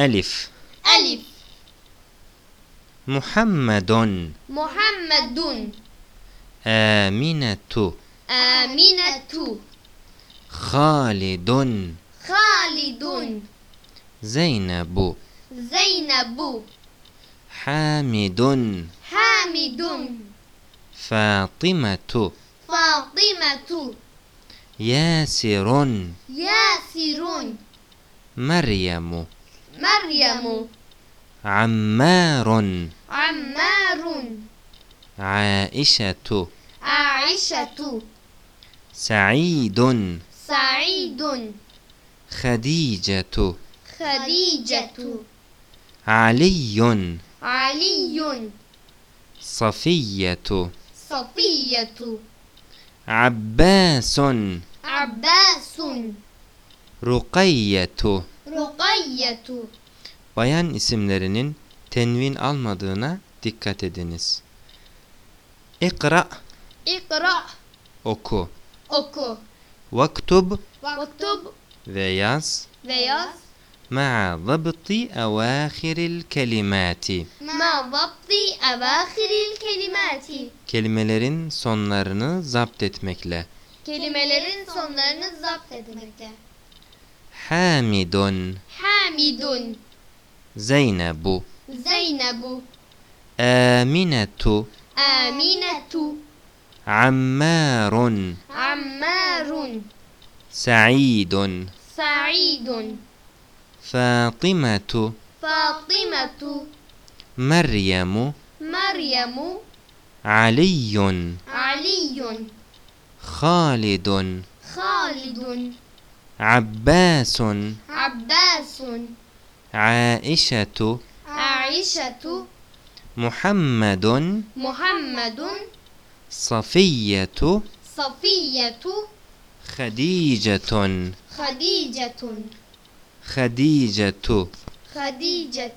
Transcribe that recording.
ألف. ألف. محمد. محمد. آمنة. آمنة. خالد. خالد. زينب. زينب. حامد. حامد. فاطمة. فاطمة. ياسر. ياسر. مريم. مريم. عمار. عمار. عائشة. عائشة. سعيد. سعيد. خديجة. خديجة. علي. علي. صفية. صفية. عباس. عباس. رقية. رقية. Bayan isimlerinin tenvin almadığına dikkat ediniz. İkra اقرأ oku. oku Vaktub واكتب ve yaz. ve yaz مع ضبط أواخر الكلمات مع ضبط أواخر الكلمات kelimelerin sonlarını zapt etmekle. kelimelerin sonlarını zapt etmekte. Hamidun Hamidun زينب. زينب. آمنة. آمنة. عمار. عمار. سعيد. سعيد. فاطمة. فاطمة. مريم. مريم. علي. علي. خالد. خالد. عباس. عباس. عائشة عائشة محمد محمد صفية صفية خديجة خديجة خديجة خديجة, خديجة